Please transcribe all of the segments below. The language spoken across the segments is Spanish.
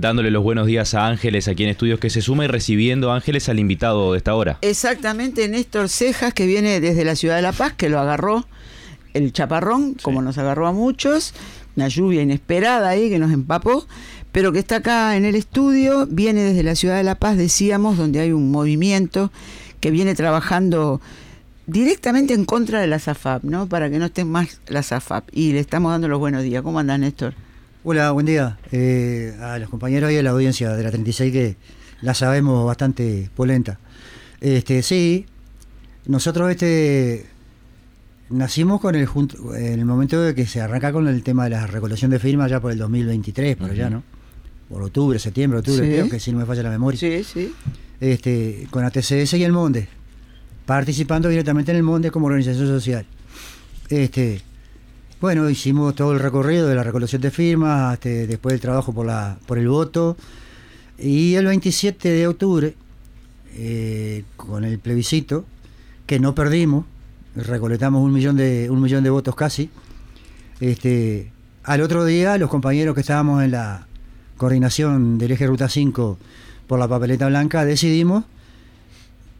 dándole los buenos días a Ángeles aquí en Estudios que se suma y recibiendo Ángeles al invitado de esta hora. Exactamente, Néstor Cejas, que viene desde la ciudad de La Paz, que lo agarró el chaparrón, como nos agarró a muchos, una lluvia inesperada ahí que nos empapó, pero que está acá en el estudio, viene desde la ciudad de La Paz, decíamos, donde hay un movimiento que viene trabajando directamente en contra de la SAFAP, ¿no? Para que no esté más la SAFAP. Y le estamos dando los buenos días. ¿Cómo andan, Néstor? Hola, buen día. Eh, a los compañeros y a la audiencia de la 36 que la sabemos bastante polenta. Este, sí, nosotros este nacimos con el en el momento de que se arranca con el tema de la recolección de firmas ya por el 2023, por allá, ¿no? Por octubre, septiembre, octubre, creo que si no me falla la memoria. Sí, sí. Este, con ATCS y el Monde, participando directamente en el Monde como organización social. Este, bueno, hicimos todo el recorrido de la recolección de firmas, este, después del trabajo por, la, por el voto, y el 27 de octubre, eh, con el plebiscito, que no perdimos, recolectamos un millón de, un millón de votos casi. Este, al otro día, los compañeros que estábamos en la coordinación del eje Ruta 5 por la papeleta blanca, decidimos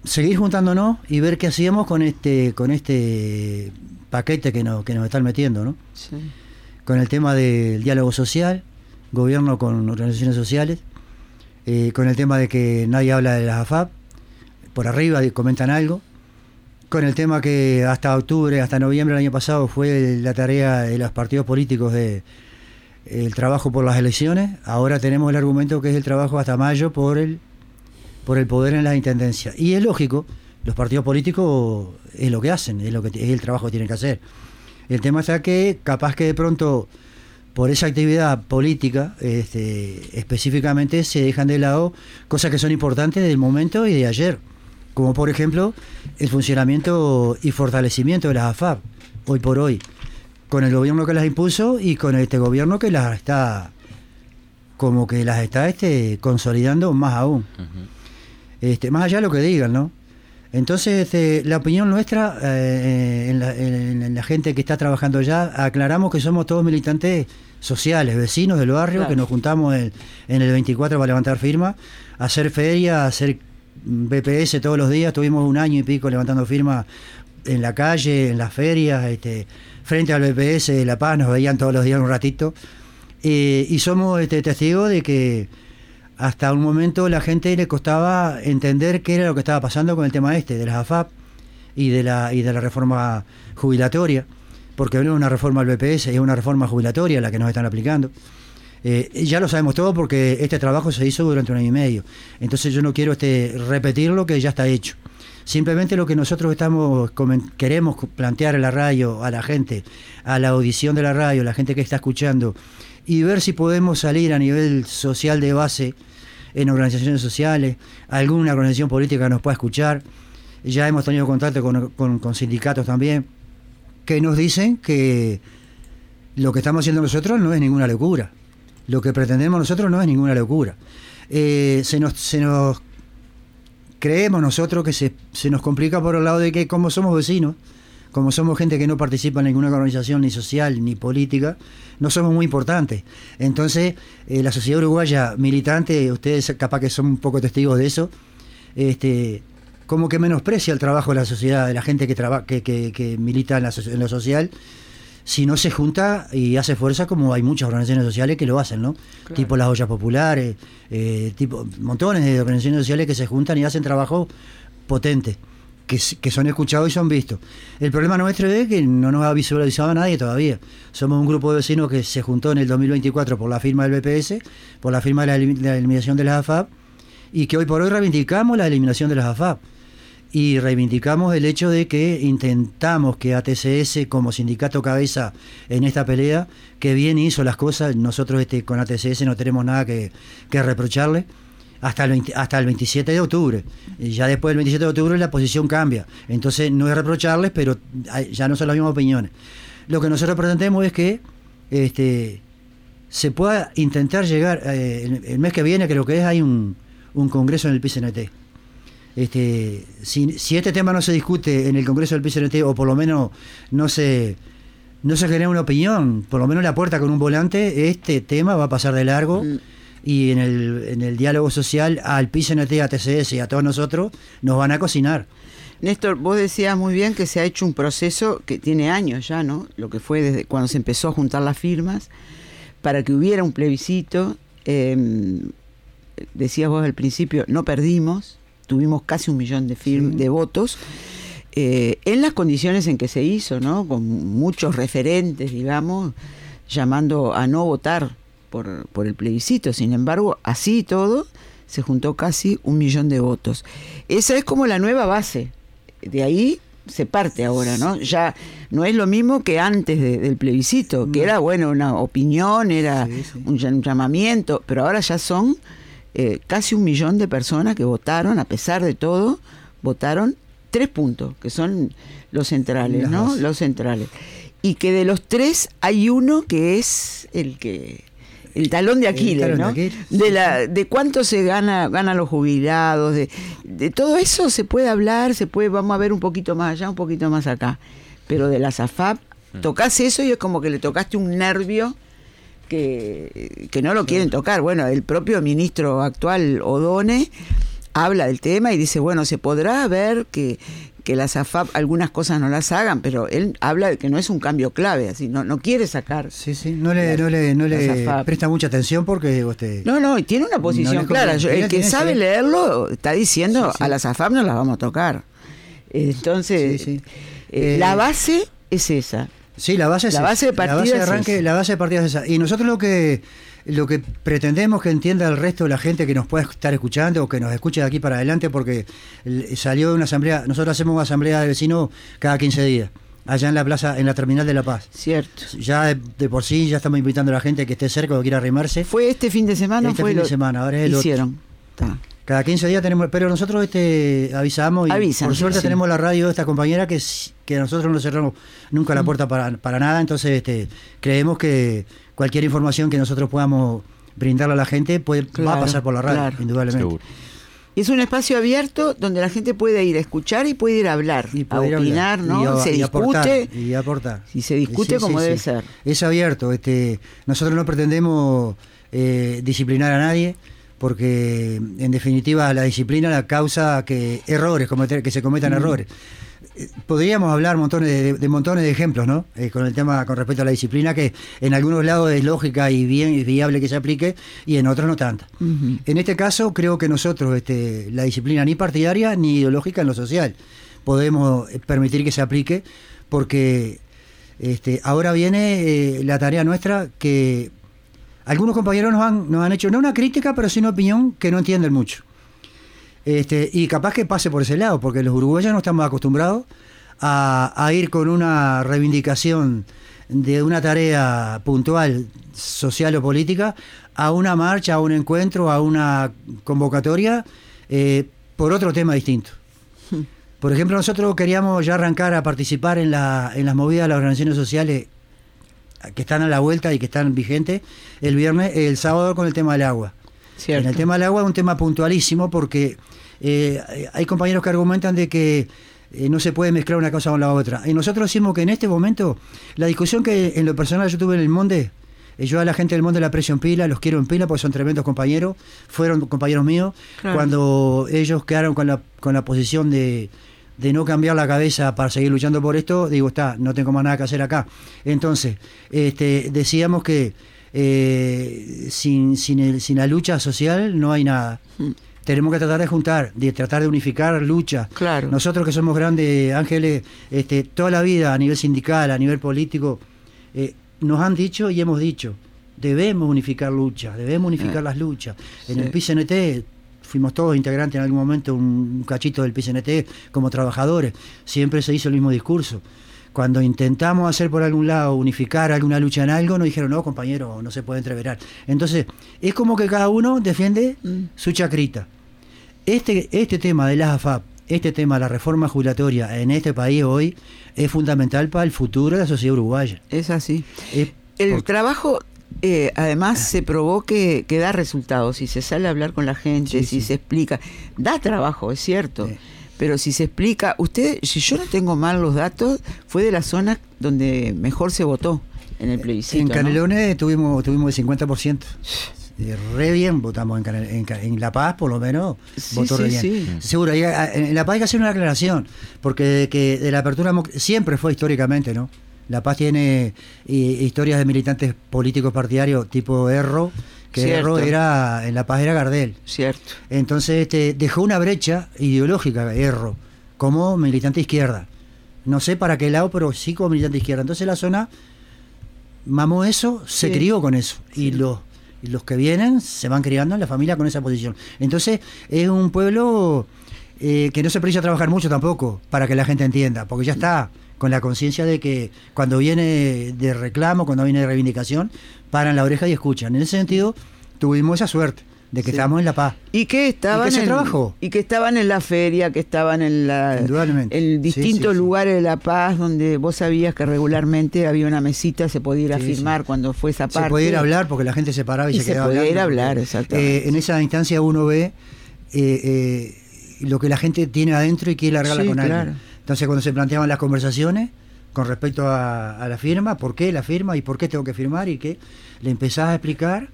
seguir juntándonos y ver qué hacíamos con este, con este paquete que nos, que nos están metiendo, ¿no? Con el tema del diálogo social, gobierno con organizaciones sociales, eh, con el tema de que nadie habla de las AFAP, por arriba comentan algo, con el tema que hasta octubre, hasta noviembre del año pasado fue la tarea de los partidos políticos de el trabajo por las elecciones, ahora tenemos el argumento que es el trabajo hasta mayo por el por el poder en la intendencia. Y es lógico, los partidos políticos es lo que hacen, es lo que es el trabajo que tienen que hacer. El tema está que capaz que de pronto por esa actividad política este, específicamente se dejan de lado cosas que son importantes del momento y de ayer como por ejemplo el funcionamiento y fortalecimiento de las AFAP, hoy por hoy, con el gobierno que las impuso y con este gobierno que las está, como que las está este, consolidando más aún. este, más allá de lo que digan, ¿no? Entonces, este, la opinión nuestra, eh, en, la, gente que está trabajando ya, aclaramos que somos todos militantes sociales, vecinos del barrio, que nos juntamos en, en, el 24 para levantar firma, hacer feria, hacer BPS todos los días, tuvimos un año y pico levantando firmas en la calle, en las ferias, este, frente al BPS de La Paz, nos veían todos los días un ratito. Eh, y somos este, testigos de que hasta un momento la gente le costaba entender qué era lo que estaba pasando con el tema este, de las AFAP y de la, y de la reforma jubilatoria, porque no es una reforma del BPS, es una reforma jubilatoria la que nos están aplicando. Eh, ya lo sabemos todo porque este trabajo se hizo durante un año y medio. Entonces yo no quiero este, repetir lo que ya está hecho. Simplemente lo que nosotros estamos queremos plantear a la radio, a la gente, a la audición de la radio, a la gente que está escuchando, y ver si podemos salir a nivel social de base en organizaciones sociales, alguna organización política nos pueda escuchar. Ya hemos tenido contacto con sindicatos también, que nos dicen que lo que estamos haciendo nosotros no es ninguna locura lo que pretendemos nosotros no es ninguna locura. Eh, se, nos, se nos creemos nosotros que se, nos complica por el lado de que como somos vecinos, como somos gente que no participa en ninguna organización ni social ni política, no somos muy importantes. Entonces, eh, la sociedad uruguaya militante, ustedes capaz que son un poco testigos de eso, este, como que menosprecia el trabajo de la sociedad, de la gente que, que, que, milita en, en lo social si no se junta y hace fuerza como hay muchas organizaciones sociales que lo hacen, ¿no? Tipo las ollas populares, eh, tipo montones de organizaciones sociales que se juntan y hacen trabajo potente, que, son escuchados y son vistos. El problema nuestro es que no nos ha visualizado a nadie todavía. Somos un grupo de vecinos que se juntó en el 2024 por la firma del BPS, por la firma de la, eliminación de las AFAP, y que hoy por hoy reivindicamos la eliminación de las AFAP y reivindicamos el hecho de que intentamos que ATCS como sindicato cabeza en esta pelea, que bien hizo las cosas, nosotros este, con ATCS no tenemos nada que, reprocharle, hasta el, hasta el 27 de octubre. Ya después del 27 de octubre la posición cambia. Entonces no es reprocharles, pero ya no son las mismas opiniones. Lo que nosotros pretendemos es que este, se pueda intentar llegar, eh, el, mes que viene creo que es, hay un, un congreso en el PCNT este, si, este tema no se discute en el Congreso del PCNT o por lo menos no se, no se genera una opinión, por lo menos la puerta con un volante, este tema va a pasar de largo. Mm. Y en el, en el diálogo social al PICNT, a TCS y a todos nosotros nos van a cocinar. Néstor, vos decías muy bien que se ha hecho un proceso que tiene años ya, ¿no? Lo que fue desde cuando se empezó a juntar las firmas para que hubiera un plebiscito. Eh, decías vos al principio, no perdimos, tuvimos casi un millón de, firm- Sí. de votos. eh, en las condiciones en que se hizo, ¿no? Con muchos referentes, digamos, llamando a no votar por, por el plebiscito. Sin embargo, así y todo, se juntó casi un millón de votos. Esa es como la nueva base. De ahí se parte ahora, ¿no? Ya no es lo mismo que antes de- del plebiscito, que era, bueno, una opinión, era Sí, sí. Un, ll- un llamamiento, pero ahora ya son eh, casi un millón de personas que votaron, a pesar de todo, votaron tres puntos, que son los centrales, Las ¿no? Los centrales. Y que de los tres hay uno que es el que el talón de Aquiles, talón de ¿no? Aquiles, De la de cuánto se gana ganan los jubilados, de, de todo eso se puede hablar, se puede vamos a ver un poquito más allá, un poquito más acá. Pero de la SAFAP tocas eso y es como que le tocaste un nervio que, que no lo quieren tocar. Bueno, el propio ministro actual, Odone, habla del tema y dice, bueno, se podrá ver que, que las AFAP algunas cosas no las hagan, pero él habla de que no es un cambio clave, así no, no quiere sacar. Sí, sí, no le, no le, no presta mucha atención porque usted... No, no, y tiene una posición clara. Yo- el que sabe leerlo está diciendo Sí, sí. a las AFAP no las vamos a tocar. Entonces, Sí, eh, Eh, la base es esa. Sí, la base es La base de partida la base de arranque, esa. la base de partida es esa. Y nosotros lo que lo que pretendemos que entienda el resto de la gente que nos pueda estar escuchando o que nos escuche de aquí para adelante porque salió de una asamblea, nosotros hacemos una asamblea de vecinos cada 15 días, allá en la plaza en la terminal de La Paz. Cierto. Ya de, de por sí ya estamos invitando a la gente que esté cerca o que quiera arrimarse. Fue este fin de semana, Este fue fin lo de semana, ahora es el otro. hicieron. Está. Cada 15 días tenemos, pero nosotros este avisamos y Avisan, por suerte sí. tenemos la radio de esta compañera que, que nosotros no cerramos nunca Mm. la puerta para, para nada, entonces este, creemos que cualquier información que nosotros podamos brindarle a la gente puede, va a pasar por la radio, claro. indudablemente. Seguro. Es un espacio abierto donde la gente puede ir a escuchar y puede ir a hablar, Y a poder opinar, hablar, ¿no? y a- se y aportar, discute. y aportar. y se discute Sí, como sí. debe ser. Es abierto, este, nosotros no pretendemos eh, disciplinar a nadie, porque en definitiva la disciplina la causa que errores, cometer, que se cometan errores. Podríamos hablar montones de, de montones de ejemplos, ¿no? Eh, con el tema con respecto a la disciplina, que en algunos lados es lógica y bien y viable que se aplique, y en otros no tanta. En este caso, creo que nosotros, este, la disciplina ni partidaria ni ideológica en lo social, podemos eh, permitir que se aplique, porque este, ahora viene eh, la tarea nuestra que algunos compañeros nos han, nos han hecho, no una crítica, pero sí una opinión que no entienden mucho. Este, y capaz que pase por ese lado, porque los uruguayos no estamos acostumbrados a, a ir con una reivindicación de una tarea puntual, social o política, a una marcha, a un encuentro, a una convocatoria, eh, por otro tema distinto. Por ejemplo, nosotros queríamos ya arrancar a participar en, la, en las movidas de las organizaciones sociales que están a la vuelta y que están vigentes el viernes, el sábado con el tema del agua. Cierto. En el tema del agua es un tema puntualísimo porque eh, hay compañeros que argumentan de que eh, no se puede mezclar una cosa con la otra. Y nosotros decimos que en este momento, la discusión que en lo personal yo tuve en el Monde, eh, yo a la gente del Monde la aprecio en pila, los quiero en pila porque son tremendos compañeros, fueron compañeros míos, Claro. cuando ellos quedaron con la, con la posición de, de no cambiar la cabeza para seguir luchando por esto, digo, está, no tengo más nada que hacer acá. Entonces, este, decíamos que eh, sin, sin, el- sin la lucha social no hay nada. Mm. Tenemos que tratar de juntar, de tratar de unificar lucha. Claro. Nosotros que somos grandes ángeles, este, toda la vida a nivel sindical, a nivel político, eh, nos han dicho y hemos dicho, debemos unificar luchas, debemos unificar Eh, las luchas. En el PCNT fuimos todos integrantes en algún momento, un cachito del PCNT como trabajadores, siempre se hizo el mismo discurso. Cuando intentamos hacer por algún lado, unificar alguna lucha en algo, nos dijeron, no, compañero, no se puede entreverar. Entonces, es como que cada uno defiende Mm. su chacrita. Este, este tema de las AFAP, este tema de la reforma jubilatoria en este país hoy, es fundamental para el futuro de la sociedad uruguaya. Es así. Es El porque- trabajo, eh, además, se probó que, que da resultados. Si se sale a hablar con la gente, Sí, si sí. se explica. Da trabajo, es cierto. Sí. Pero si se explica, usted, si yo no tengo mal los datos, fue de la zona donde mejor se votó en el plebiscito. en ¿no? Canelones tuvimos, tuvimos el 50%. eh, re bien votamos en, en La Paz, por lo menos, Sí, votó re sí, bien. sí. Seguro, y, ah, en La Paz hay que hacer una aclaración, porque de, que de la apertura siempre fue históricamente, ¿no? La Paz tiene eh, historias de militantes políticos partidarios tipo Erro, que era, en La Paz era Gardel. Cierto. Entonces este, dejó una brecha ideológica, Erro, como militante izquierda. No sé para qué lado, pero sí como militante izquierda. Entonces la zona mamó eso, se Sí. crió con eso. Y los, y los que vienen se van criando en la familia con esa posición. Entonces es un pueblo eh, que no se precisa trabajar mucho tampoco para que la gente entienda, porque ya está con la conciencia de que cuando viene de reclamo, cuando viene de reivindicación, paran la oreja y escuchan. En ese sentido, tuvimos esa suerte de que Sí. estamos en La Paz. Y que estaban ¿Y que se en, trabajó? y que estaban en la feria, que estaban en la en distintos sí, sí. lugares de La Paz donde vos sabías que regularmente había una mesita, se podía ir a firmar cuando fue esa Se parte. podía ir a hablar porque la gente se paraba y, Y se se quedaba podía ir a hablar, exactamente. Eh, en esa instancia uno ve eh, eh, lo que la gente tiene adentro y quiere largarla con claro. alguien. Entonces cuando se planteaban las conversaciones con respecto a, a la firma, por qué la firma y por qué tengo que firmar y qué, le empezás a explicar,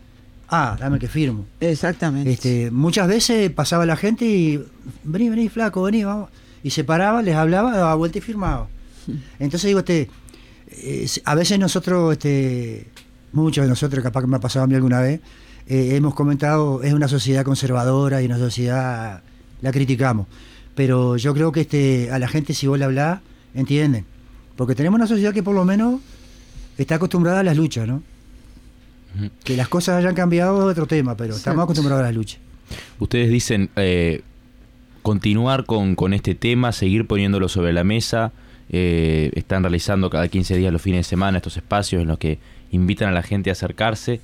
ah, dame que firmo. Exactamente. Este, muchas veces pasaba la gente y vení, vení, flaco, vení, vamos. Y se paraba, les hablaba, daba vuelta y firmaba. Entonces digo, este, eh, a veces nosotros, este, muchos de nosotros, capaz que me ha pasado a mí alguna vez, eh, hemos comentado, es una sociedad conservadora y una sociedad, la criticamos. Pero yo creo que este, a la gente si vos le hablás, entienden. Porque tenemos una sociedad que por lo menos está acostumbrada a las luchas, ¿no? Que las cosas hayan cambiado es otro tema, pero Exacto. estamos acostumbrados a las luchas. Ustedes dicen eh, continuar con, con este tema, seguir poniéndolo sobre la mesa. eh, están realizando cada 15 días los fines de semana estos espacios en los que invitan a la gente a acercarse.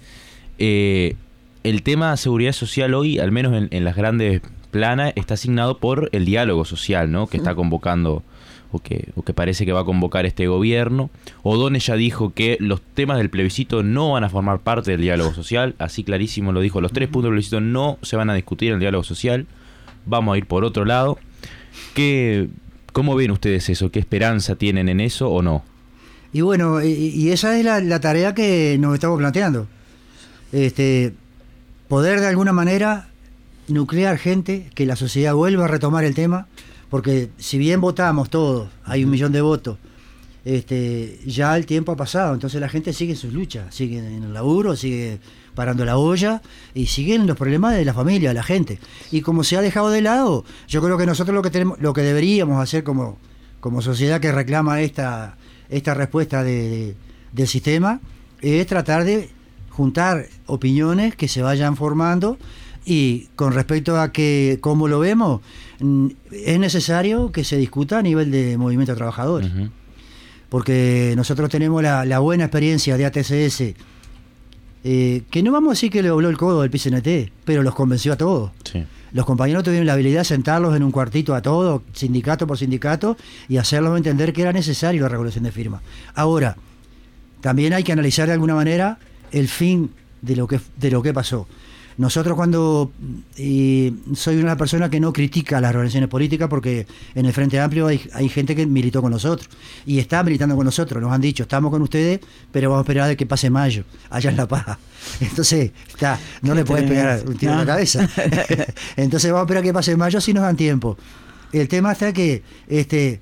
Eh, el tema seguridad social hoy, al menos en, en las grandes planas, está asignado por el diálogo social, ¿no? Que está convocando o que, o que parece que va a convocar este gobierno. O'Donnell ya dijo que los temas del plebiscito no van a formar parte del diálogo social, así clarísimo lo dijo, los tres puntos del plebiscito no se van a discutir en el diálogo social, vamos a ir por otro lado. ¿Qué, ¿Cómo ven ustedes eso? ¿Qué esperanza tienen en eso o no? Y bueno, y, y esa es la, la tarea que nos estamos planteando. Este, poder de alguna manera nuclear gente, que la sociedad vuelva a retomar el tema, porque si bien votamos todos, hay un millón de votos, este, ya el tiempo ha pasado, entonces la gente sigue en sus luchas, sigue en el laburo, sigue parando la olla y siguen los problemas de la familia, de la gente. Y como se ha dejado de lado, yo creo que nosotros lo que tenemos, lo que deberíamos hacer como, como sociedad que reclama esta, esta respuesta de- de- del sistema es tratar de juntar opiniones que se vayan formando y con respecto a que cómo lo vemos mm, es necesario que se discuta a nivel de movimiento de trabajadores porque nosotros tenemos la, la buena experiencia de ATCS, eh, que no vamos a decir que le dobló el codo al PCNT, pero los convenció a todos. Sí. Los compañeros tuvieron la habilidad de sentarlos en un cuartito a todos, sindicato por sindicato, y hacerlos entender que era necesario la regulación de firmas. Ahora, también hay que analizar de alguna manera el fin de lo que, de lo que pasó. Nosotros cuando y soy una persona que no critica las organizaciones políticas porque en el Frente Amplio hay, hay gente que militó con nosotros y está militando con nosotros, nos han dicho, estamos con ustedes, pero vamos a esperar de que pase mayo, allá en La Paz. Entonces, está, no le puedes pegar un tiro en la No. cabeza. Entonces vamos a esperar que pase mayo si nos dan tiempo. El tema está que este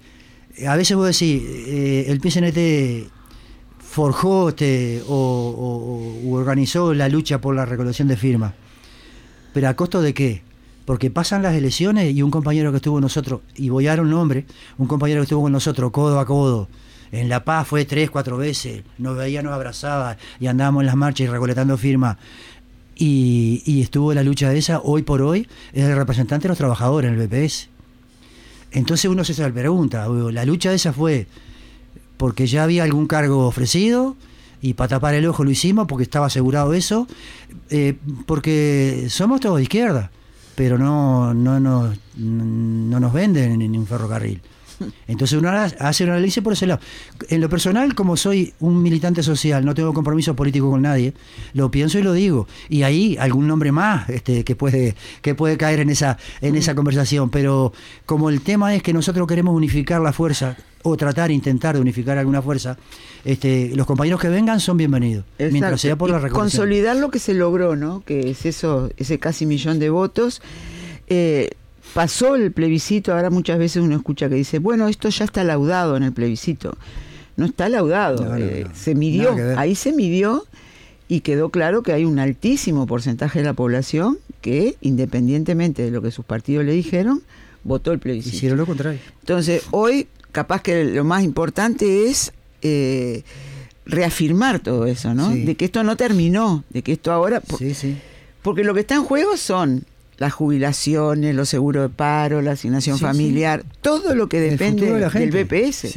a veces vos decís, eh, el PCNT forjó este, o, o- o organizó la lucha por la recolección de firmas. ¿Pero a costo de qué? Porque pasan las elecciones y un compañero que estuvo con nosotros, y voy a dar un nombre, un compañero que estuvo con nosotros codo a codo, en La Paz fue tres, cuatro veces, nos veía, nos abrazaba y andábamos en las marchas y recolectando firmas. Y, y estuvo la lucha de esa, hoy por hoy, es el representante de los trabajadores en el BPS. Entonces uno se pregunta, la lucha de esa fue porque ya había algún cargo ofrecido y para tapar el ojo lo hicimos porque estaba asegurado eso, eh, porque somos todos de izquierda, pero no, no, nos- no nos venden en un ferrocarril. Entonces uno hace un análisis por ese lado. En lo personal, como soy un militante social, no tengo compromiso político con nadie, lo pienso y lo digo. Y ahí algún nombre más este, que puede que puede caer en esa en esa conversación. Pero como el tema es que nosotros queremos unificar la fuerza o tratar, intentar de unificar alguna fuerza, este, los compañeros que vengan son bienvenidos. Mientras sea por la Consolidar lo que se logró, ¿no? Que es eso, ese casi millón de votos. Eh, pasó el plebiscito, ahora muchas veces uno escucha que dice, bueno, esto ya está laudado en el plebiscito. No está laudado, eh, se midió, ahí se midió y quedó claro que hay un altísimo porcentaje de la población que, independientemente de lo que sus partidos le dijeron, votó el plebiscito. Hicieron lo contrario. Entonces, hoy capaz que lo más importante es eh, reafirmar todo eso, ¿no? De que esto no terminó, de que esto ahora... Sí, sí. Porque lo que está en juego son las jubilaciones, los seguros de paro, la asignación familiar, todo lo que depende del BPS.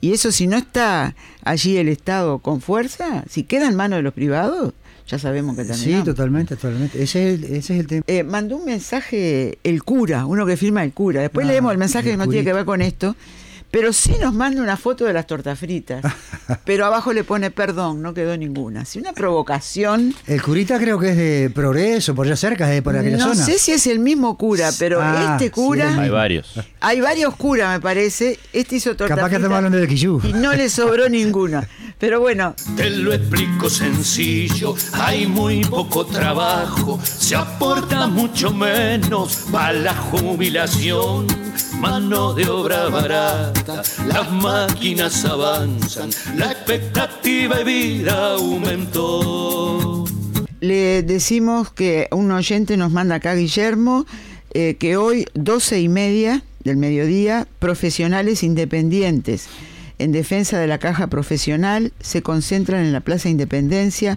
Y eso si no está allí el Estado con fuerza, si queda en manos de los privados, ya sabemos que también. Sí, totalmente, totalmente. Ese es el, ese es el tema. Eh, mandó un mensaje el cura, uno que firma el cura. Después ah, leemos el mensaje que no tiene que ver con esto. Pero sí nos manda una foto de las tortas fritas. pero abajo le pone perdón, no quedó ninguna. Sí, una provocación. El curita creo que es de Progreso, por allá cerca, de por aquella no zona. No sé si es el mismo cura, pero ah, este cura. hay varios. Hay varios curas, me parece. Este hizo tortas Capaz que estamos hablando de Quillú. Y no le sobró ninguna. Pero bueno. Te lo explico sencillo. Hay muy poco trabajo. Se aporta mucho menos para la jubilación. Mano de obra barata las máquinas avanzan, la expectativa de vida aumentó. Le decimos que un oyente nos manda acá, Guillermo, eh, que hoy, doce y media del mediodía, profesionales independientes en defensa de la caja profesional se concentran en la Plaza Independencia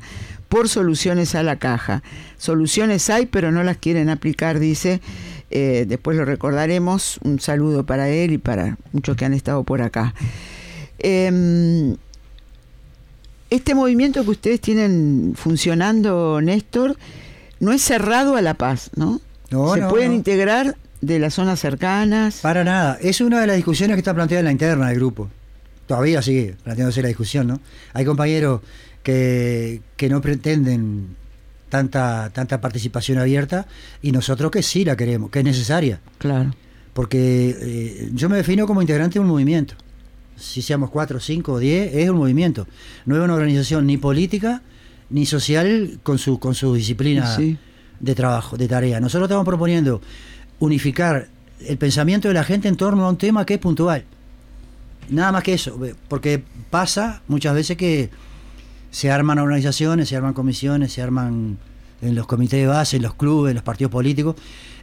por soluciones a la caja. Soluciones hay, pero no las quieren aplicar, dice eh, después lo recordaremos. Un saludo para él y para muchos que han estado por acá. Em, este movimiento que ustedes tienen funcionando, Néstor, no es cerrado a la paz, ¿no? no Se pueden integrar de las zonas cercanas. Para nada. Es una de las discusiones que está planteada en la interna del grupo. Todavía sigue planteándose la discusión, ¿no? Hay compañeros que, que no pretenden tanta, tanta participación abierta y nosotros que sí la queremos, que es necesaria. Claro. Porque eh, yo me defino como integrante de un movimiento. Si seamos cuatro, cinco o diez, es un movimiento. No es una organización ni política ni social con su, con su disciplina de trabajo, de tarea. Nosotros estamos proponiendo unificar el pensamiento de la gente en torno a un tema que es puntual. Nada más que eso, porque pasa muchas veces que se arman organizaciones, se arman comisiones, se arman en los comités de base, en los clubes, en los partidos políticos,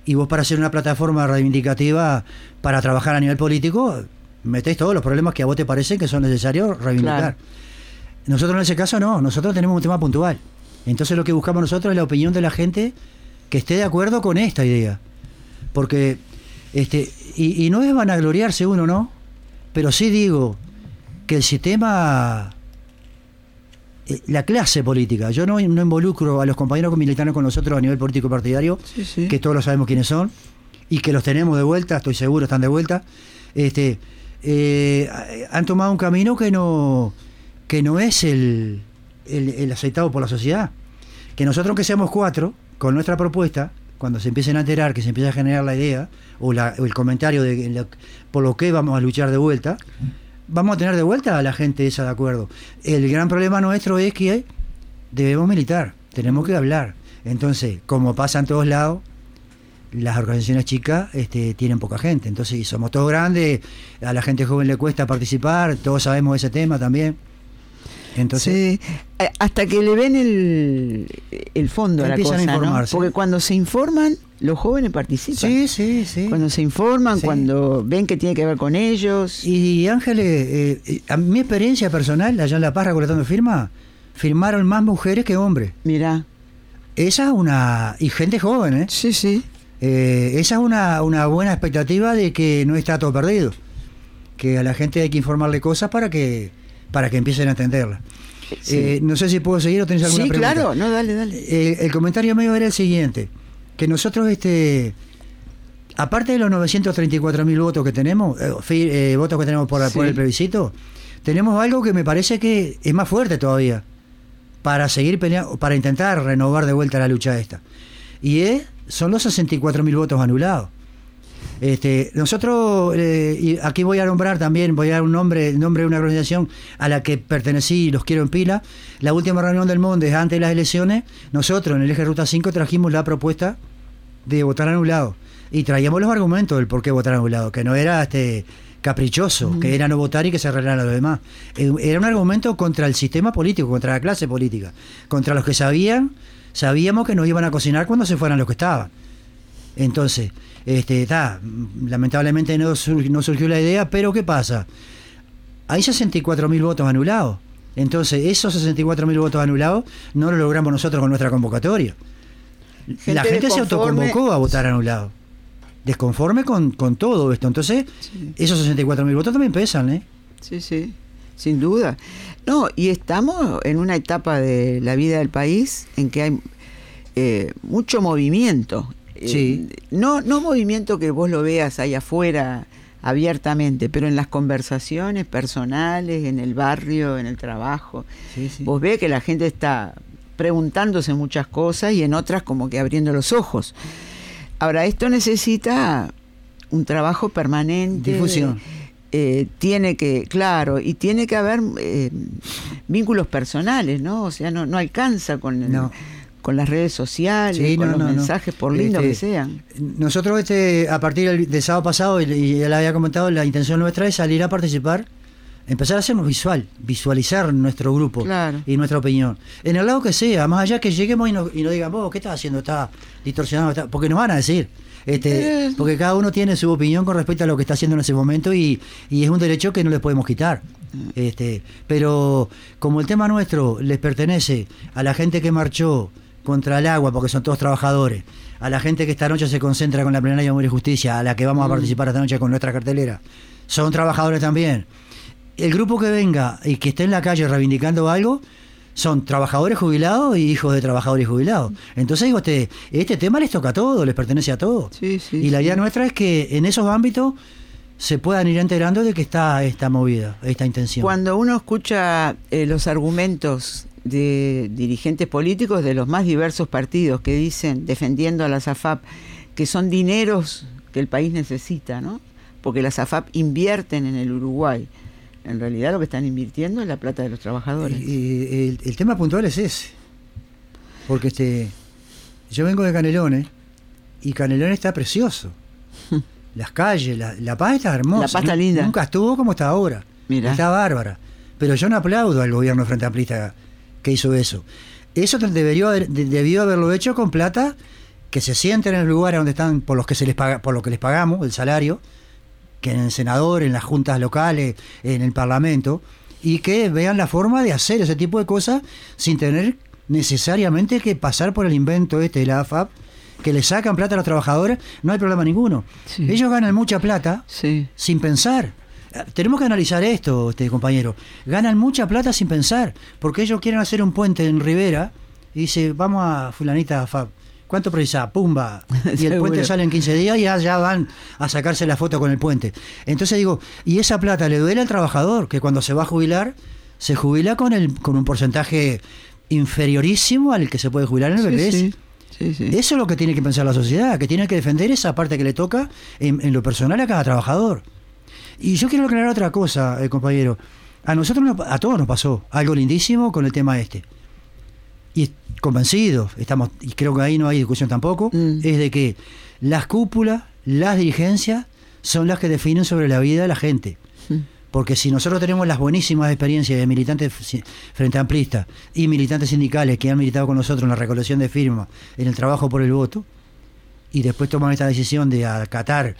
y vos para hacer una plataforma reivindicativa para trabajar a nivel político, metés todos los problemas que a vos te parecen que son necesarios reivindicar. Nosotros en ese caso no, nosotros tenemos un tema puntual. Entonces lo que buscamos nosotros es la opinión de la gente que esté de acuerdo con esta idea. Porque, este, y, y no es vanagloriarse uno, ¿no? Pero sí digo que el sistema la clase política. Yo no, involucro a los compañeros militares con nosotros a nivel político partidario, que todos lo sabemos quiénes son, y que los tenemos de vuelta, estoy seguro, están de vuelta. Este, eh, han tomado un camino que no, que no es el, el, aceptado por la sociedad. Que nosotros, que seamos cuatro, con nuestra propuesta, cuando se empiecen a enterar, que se empieza a generar la idea, o, el comentario de por lo que vamos a luchar de vuelta, vamos a tener de vuelta a la gente esa de acuerdo. El gran problema nuestro es que debemos militar, tenemos que hablar. Entonces, como pasa en todos lados, las organizaciones chicas este, tienen poca gente. Entonces, somos todos grandes, a la gente joven le cuesta participar, todos sabemos ese tema también. Entonces, eh, hasta que le ven el, el fondo a la cosa, ¿no? Porque cuando se informan, los jóvenes participan. Sí, sí, sí. Cuando se informan, cuando ven que tiene que ver con ellos. Y Ángeles, eh, eh, a mi experiencia personal, allá en La Paz recolectando firma, firmaron más mujeres que hombres. Mira. Esa es una... Y gente joven, ¿eh? Sí, sí. Eh, esa es una, una buena expectativa de que no está todo perdido. Que a la gente hay que informarle cosas para que, para que empiecen a entenderla. no sé si puedo seguir o tenés alguna pregunta. Sí, claro, no, dale, dale. el comentario mío era el siguiente que nosotros este aparte de los 934 mil votos que tenemos, eh, eh, votos que tenemos por, por Sí. el plebiscito, tenemos algo que me parece que es más fuerte todavía para seguir peleando, para intentar renovar de vuelta la lucha esta. Y es, son los 64 mil votos anulados. Este, nosotros, eh, y aquí voy a nombrar también, voy a dar un nombre, el nombre de una organización a la que pertenecí y los quiero en pila. La última reunión del Mondes antes de las elecciones, nosotros en el eje Ruta 5 trajimos la propuesta de votar anulado. Y traíamos los argumentos del por qué votar anulado, que no era este caprichoso, que era no votar y que se arreglara lo demás. Eh, Era un argumento contra el sistema político, contra la clase política, contra los que sabían, sabíamos que nos iban a cocinar cuando se fueran los que estaban. Entonces, este, ta, lamentablemente no, sur- no surgió la idea, pero ¿qué pasa? Hay 64.000 votos anulados. Entonces, esos 64.000 votos anulados no lo logramos nosotros con nuestra convocatoria. la Gente se autoconvocó a votar anulado. Desconforme con, con todo esto. Entonces, Sí. esos 64.000 votos también pesan, ¿eh? Sí, sí, sin duda. No, y estamos en una etapa de la vida del país en que hay eh, mucho movimiento. Eh, no, no movimiento que vos lo veas ahí afuera abiertamente, pero en las conversaciones personales, en el barrio, en el trabajo. Sí, sí. Vos ves que la gente está preguntándose muchas cosas y en otras como que abriendo los ojos. Ahora, esto necesita un trabajo permanente. Difusión. eh, tiene que, claro, y tiene que haber eh, vínculos personales, ¿no? O sea, no, no alcanza con, el- No. Con las redes sociales, Sí, con no, los no, mensajes, por lindos que Este, sean. Nosotros, este, a partir del, sábado pasado, y, ya le había comentado, la intención nuestra es salir a participar, empezar a hacernos visual, visualizar nuestro grupo Claro. y nuestra opinión. En el lado que sea, más allá que lleguemos y nos, y nos digan, vos, ¿qué estás haciendo? ¿Estás distorsionado? Está-". Porque nos van a decir. Este, Eh. porque cada uno tiene su opinión con respecto a lo que está haciendo en ese momento y, y es un derecho que no les podemos quitar. Este, pero como el tema nuestro les pertenece a la gente que marchó contra el agua, porque son todos trabajadores, a la gente que esta noche se concentra con la plenaria de Amor y Justicia, a la que vamos a participar esta noche con nuestra cartelera, son trabajadores también. El grupo que venga y que esté en la calle reivindicando algo, son trabajadores jubilados y hijos de trabajadores jubilados. Entonces digo, este, este tema les toca a todos, les pertenece a todos. Sí, sí, y la sí. idea nuestra es que en esos ámbitos se puedan ir enterando de que está esta movida, esta intención. Cuando uno escucha eh, los argumentos de dirigentes políticos de los más diversos partidos que dicen, defendiendo a la SAFAP, que son dineros que el país necesita, ¿no? Porque las AFAP invierten en el Uruguay. En realidad lo que están invirtiendo es la plata de los trabajadores. Y- el, el tema puntual es ese. Porque este yo vengo de Canelones y Canelones está precioso. Las calles, la, la paz está hermosa. La Paz está linda. Nunca estuvo como está ahora. Mirá. Está bárbara. Pero yo no aplaudo al gobierno frente amplista que hizo eso. Eso debería haber- de- debió haberlo hecho con plata que se sienten en los lugares donde están por los que se les paga, por lo que les pagamos el salario, que en el senador, en las juntas locales, en el parlamento, y que vean la forma de hacer ese tipo de cosas sin tener necesariamente que pasar por el invento este de la AFAP, que le sacan plata a los trabajadores, no hay problema ninguno. Sí. Ellos ganan mucha plata Sí. sin pensar. Eh, Tenemos que analizar esto, este compañero. Ganan mucha plata sin pensar, porque ellos quieren hacer un puente en Rivera y dice, vamos a fulanita Fab. ¿Cuánto precisa? Pumba. Y el puente sale en 15 días y ya, ya van a sacarse la foto con el puente. Entonces digo, y esa plata le duele al trabajador, que cuando se va a jubilar, se jubila con el con un porcentaje inferiorísimo al que se puede jubilar en el BPS. sí. Sí, sí. Eso es lo que tiene que pensar la sociedad, que tiene que defender esa parte que le toca en, en lo personal a cada trabajador. Y yo quiero aclarar otra cosa, eh, compañero. A nosotros, nos- a todos nos pasó algo lindísimo con el tema este. Y convencidos, estamos, y creo que ahí no hay discusión tampoco, Mm. es de que las cúpulas, las dirigencias, son las que definen sobre la vida de la gente. Mm. Porque si nosotros tenemos las buenísimas experiencias de militantes frente amplistas y militantes sindicales que han militado con nosotros en la recolección de firmas, en el trabajo por el voto, y después toman esta decisión de acatar,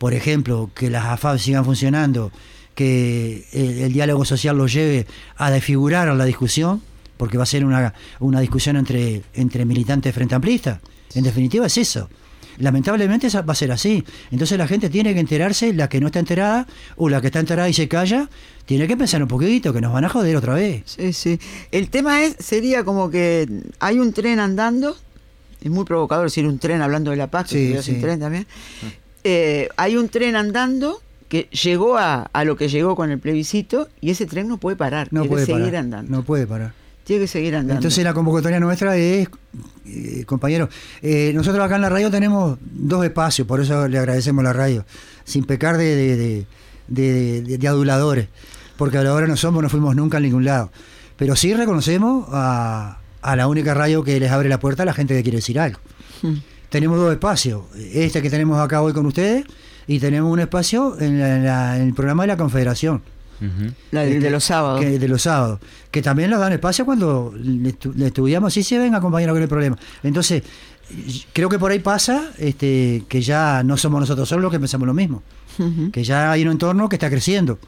por ejemplo, que las AFAB sigan funcionando, que el, el diálogo social los lleve a desfigurar la discusión, porque va a ser una, una discusión entre, entre militantes frente amplistas. En definitiva es eso. Lamentablemente va a ser así. Entonces la gente tiene que enterarse, la que no está enterada, o la que está enterada y se calla, tiene que pensar un poquito, que nos van a joder otra vez. Sí, sí. El tema es, sería como que hay un tren andando, es muy provocador decir un tren hablando de La Paz, que Sí, se quedó sin sí. tren también. Eh, hay un tren andando que llegó a, a lo que llegó con el plebiscito y ese tren no puede parar, No tiene puede que seguir parar. andando. No puede parar. Tiene que seguir andando. Entonces la convocatoria nuestra es, eh, compañeros, eh, nosotros acá en la radio tenemos dos espacios, por eso le agradecemos la radio, sin pecar de, de, de- de- de- de aduladores, porque ahora no somos, no fuimos nunca a ningún lado. Pero sí reconocemos a, a la única radio que les abre la puerta a la gente que quiere decir algo. Mm. Tenemos dos espacios, este que tenemos acá hoy con ustedes y tenemos un espacio en, la- en la- en el programa de la Confederación. Ujú. La de, Este, de los sábados. que- de los sábados. Que también nos dan espacio cuando le, estu- le estudiamos. Sí, venga, compañero, que no hay problema. Entonces, creo que por ahí pasa este, que ya no somos nosotros solos los que pensamos lo mismo. Que ya hay un entorno que está creciendo.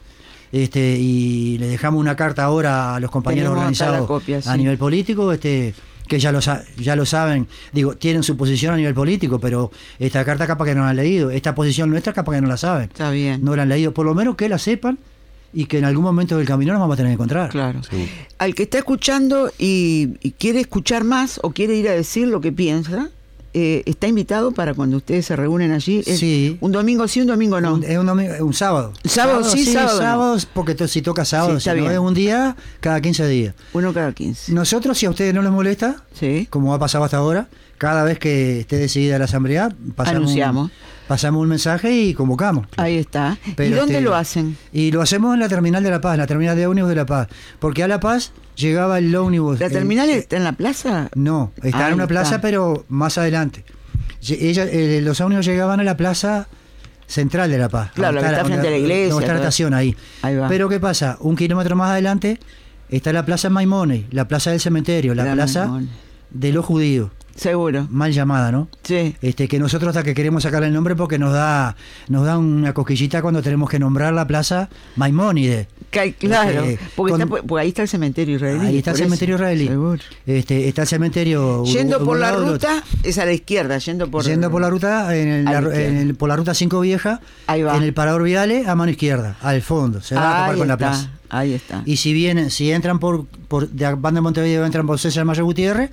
Este, y le dejamos una carta ahora a los compañeros Tenemos organizados copia, a nivel político, este, que ya lo, sa- ya lo saben, digo, tienen su posición a nivel político, pero esta carta capaz que no la han leído, esta posición nuestra capaz que no la saben, Está bien. no la han leído, por lo menos que la sepan y que en algún momento del camino nos vamos a tener que encontrar. Claro. Seguro. Al que está escuchando y, y quiere escuchar más o quiere ir a decir lo que piensa, eh, está invitado para cuando ustedes se reúnen allí. Es Sí. Un domingo sí, un domingo no. Un- es un, domingo- un sábado. Sábado sí, sábado no. sábados, porque to- si toca sábado, Sí, si no es un día cada 15 días. Uno cada 15. Nosotros, si a ustedes no les molesta, Sí. como ha pasado hasta ahora, cada vez que esté decidida la asamblea, pasamos, Anunciamos. Un, pasamos un mensaje y convocamos. Ahí está. ¿Y dónde este, lo hacen? Y lo hacemos en la terminal de La Paz, en la terminal de ómnibus de La Paz. Porque a La Paz llegaba el ómnibus. ¿La terminal eh, está en la plaza? No, está en una está. plaza, pero más adelante. Ella, eh, los ómnibus llegaban a la plaza central de La Paz. Claro, la que está frente a la iglesia, Donde está la estación ahí. Ahí va. Pero ¿qué pasa? Un kilómetro más adelante está la plaza Maimone, la plaza del cementerio, la, La plaza Maimone. de los judíos. Seguro. Mal llamada, ¿no? Sí. Este, que nosotros hasta que queremos sacarle el nombre porque nos da, nos da una cosquillita cuando tenemos que nombrar la plaza Maimónide. Claro, Este, porque, con- está- porque ahí está el cementerio israelí. Ahí está el eso. cementerio israelí. Seguro. Este, está el cementerio Yendo por la ruta, es a la izquierda, yendo por... Yendo por la ruta, en el- la la- en por la ruta 5 vieja, Ahí va. en el parador Viale, a mano izquierda, al fondo, se va a topar ahí con la está, plaza. Ahí está. Y si vienen, si entran por, por de van de Montevideo, entran por César Mayo Gutiérrez,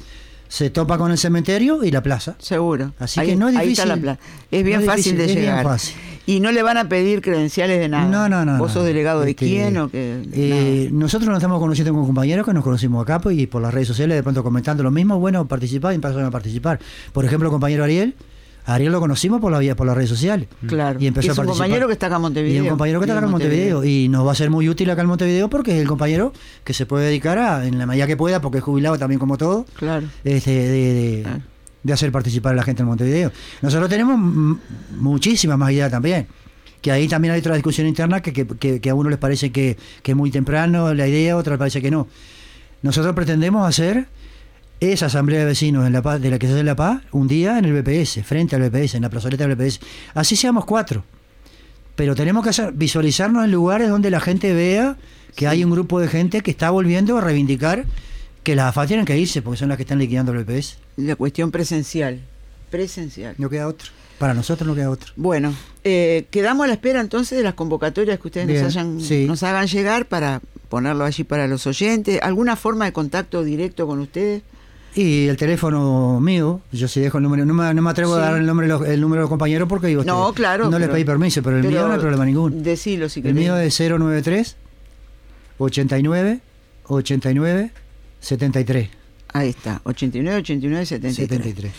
se topa con el cementerio y la plaza. Seguro. Así ahí, que no es ahí está la difícil. plaza. Es bien No es fácil difícil, de es bien llegar. fácil. Y no le van a pedir credenciales de nada. No, no, no. ¿Vos sos delegado de Este, quién o qué? eh, nosotros nos estamos conociendo con compañeros que nos conocimos acá pues, y por las redes sociales de pronto comentando lo mismo, bueno, participar y empezaron a participar. Por ejemplo, el compañero Ariel, a Ariel lo conocimos por la vía, por las redes sociales. Nada. Claro. Y empezó es a un participar. compañero que está acá en Montevideo. Y un compañero que está acá en Montevideo. Y nos va a ser muy útil acá en Montevideo porque es el compañero que se puede dedicar a, en la medida que pueda, porque es jubilado también como todo, Claro. este, de, de- Claro. de hacer participar a la gente en Montevideo. Nosotros tenemos mm, muchísimas más ideas también. Que ahí también hay otra discusión interna que, que, que- a uno les parece que, que es muy temprano la idea, a otros les parece que no. Nosotros pretendemos hacer esa asamblea de vecinos en la Paz, de la que se hace en La Paz un día en el BPS, frente al BPS, en la plazoleta del BPS. Así seamos cuatro. Pero tenemos que hacer, visualizarnos en lugares donde la gente vea que hay un grupo de gente que está volviendo a reivindicar que las AFA tienen que irse porque son las que están liquidando el BPS. La cuestión presencial. Presencial. No queda otro. Para nosotros no queda otro. Bueno, eh, quedamos a la espera entonces de las convocatorias que ustedes Bien, nos, hayan, sí. nos hagan llegar para ponerlo allí para los oyentes. ¿Alguna forma de contacto directo con ustedes? Y el teléfono mío, yo sí dejo el número, no me, no me atrevo Sí. a dar el, nombre, el número de los compañeros porque digo, No, este, claro. no les pero- pedí permiso, pero el mío no hay problema ninguno. Decilo si El mío es 093 89 89 73. Ahí está, 89, 89, 73. 73.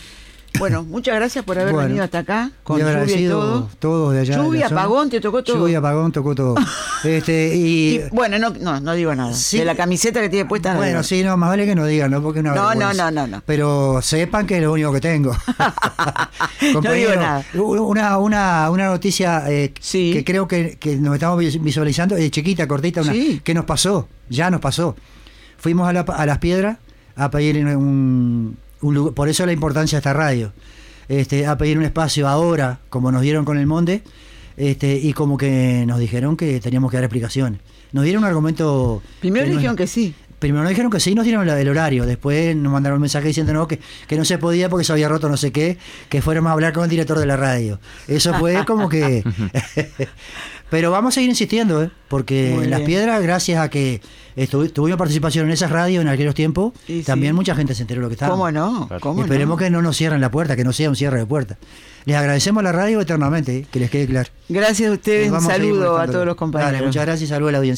Bueno, muchas gracias por haber Bueno, venido hasta acá, con Muy lluvia y todo. todos de allá. Lluvia, apagón, te tocó todo. Lluvia, apagón, tocó todo. este, y, Y, bueno, no, no, no digo nada. Sí. De la camiseta que tiene puesta. bueno, no. sí, no, más vale que no digan, ¿no? Porque una No, no, no, no, no. Pero sepan que es lo único que tengo. Compañero, nada. Una, una, una noticia eh, Sí. que creo que, que nos estamos vis- visualizando, eh, chiquita, cortita, una, Sí. que nos pasó, ya nos pasó. Fuimos a, la- a las piedras a pedir un, un lugar, por eso la importancia de esta radio, este, a pedir un espacio ahora, como nos dieron con el Monde, este, y como que nos dijeron que teníamos que dar explicaciones. Nos dieron un argumento... Primero que no es- dijeron que sí. Primero nos dijeron que sí, nos dieron la del horario. Después nos mandaron un mensaje diciendo no, que, que no se podía porque se había roto no sé qué, que fuéramos a hablar con el director de la radio. Eso fue como que... Pero vamos a seguir insistiendo, ¿eh? porque en Las. Piedras, gracias a que tuvimos participación en esas radios en aquellos tiempos, Sí, también sí. mucha gente se enteró de lo que estaba. ¿Cómo no? Claro. ¿Cómo Esperemos no? que no nos cierren la puerta, que no sea un cierre de puerta. Les agradecemos a la radio eternamente, ¿eh? que les quede claro. Gracias a ustedes, un a seguir saludo a molestando. todos los compañeros. Dale, muchas gracias y saludos a la audiencia.